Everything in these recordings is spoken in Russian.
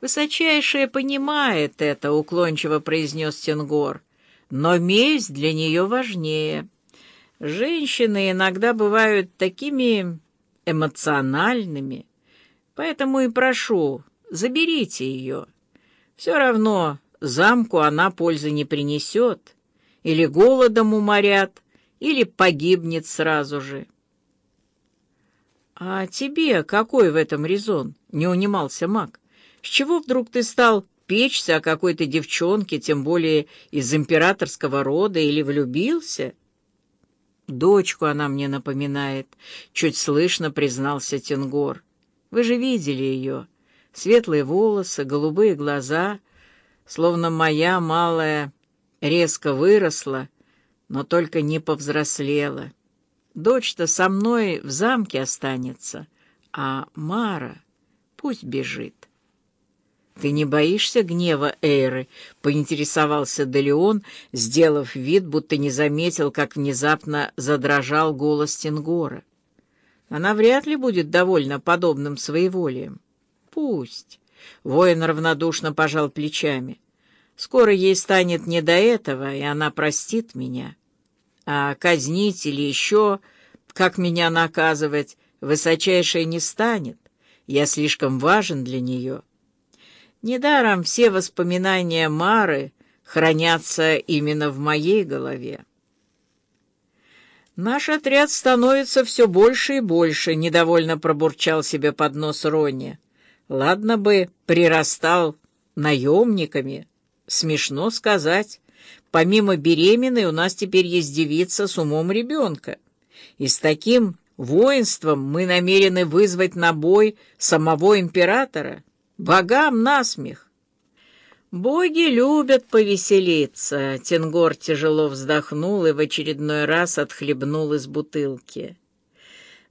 «Высочайшая понимает это», — уклончиво произнес Тенгор. «Но месть для нее важнее. Женщины иногда бывают такими эмоциональными, поэтому и прошу, заберите ее. Все равно замку она пользы не принесет, или голодом уморят, или погибнет сразу же». «А тебе какой в этом резон?» — не унимался маг. С чего вдруг ты стал печься о какой-то девчонке, тем более из императорского рода, или влюбился? Дочку она мне напоминает, чуть слышно признался Тенгор. Вы же видели ее. Светлые волосы, голубые глаза, словно моя малая резко выросла, но только не повзрослела. Дочь-то со мной в замке останется, а Мара пусть бежит. «Ты не боишься гнева Эйры?» — поинтересовался Делеон, сделав вид, будто не заметил, как внезапно задрожал голос Тенгора. «Она вряд ли будет довольна подобным своеволием». «Пусть». Воин равнодушно пожал плечами. «Скоро ей станет не до этого, и она простит меня. А казнить или еще, как меня наказывать, высочайшая не станет. Я слишком важен для нее». Недаром все воспоминания Мары хранятся именно в моей голове. «Наш отряд становится все больше и больше», — недовольно пробурчал себе под нос Ронни. «Ладно бы прирастал наемниками. Смешно сказать. Помимо беременной у нас теперь есть девица с умом ребенка. И с таким воинством мы намерены вызвать на бой самого императора». Богам насмех. Боги любят повеселиться. Тенгор тяжело вздохнул и в очередной раз отхлебнул из бутылки.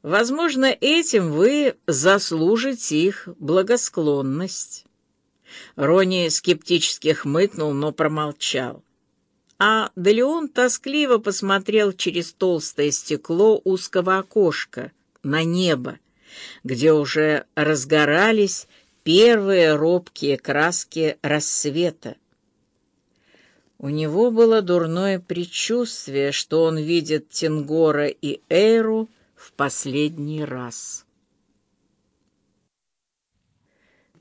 Возможно, этим вы заслужите их благосклонность. Рони скептически хмыкнул, но промолчал. А Делеон тоскливо посмотрел через толстое стекло узкого окошка на небо, где уже разгорались первые робкие краски рассвета. У него было дурное предчувствие, что он видит Тенгора и Эйру в последний раз.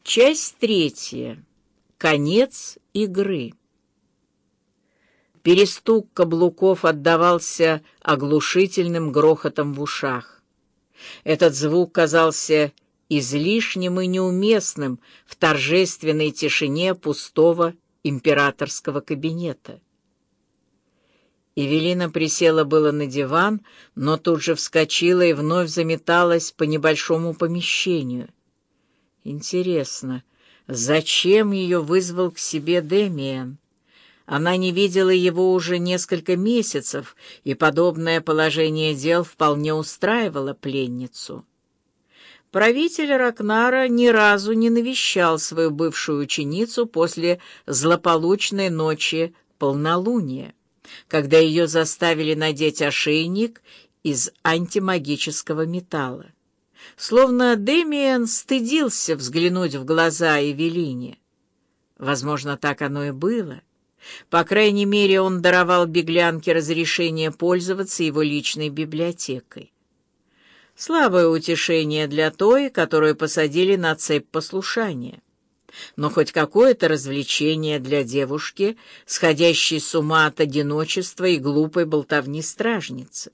Часть третья. Конец игры. Перестук каблуков отдавался оглушительным грохотом в ушах. Этот звук казался излишним и неуместным в торжественной тишине пустого императорского кабинета. Эвелина присела было на диван, но тут же вскочила и вновь заметалась по небольшому помещению. Интересно, зачем ее вызвал к себе Демиан? Она не видела его уже несколько месяцев, и подобное положение дел вполне устраивало пленницу. Правитель Ракнара ни разу не навещал свою бывшую ученицу после злополучной ночи полнолуния, когда ее заставили надеть ошейник из антимагического металла. Словно Демиан стыдился взглянуть в глаза Эвелине. Возможно, так оно и было. По крайней мере, он даровал беглянке разрешение пользоваться его личной библиотекой. Слабое утешение для той, которую посадили на цепь послушания. Но хоть какое-то развлечение для девушки, сходящей с ума от одиночества и глупой болтовни стражницы.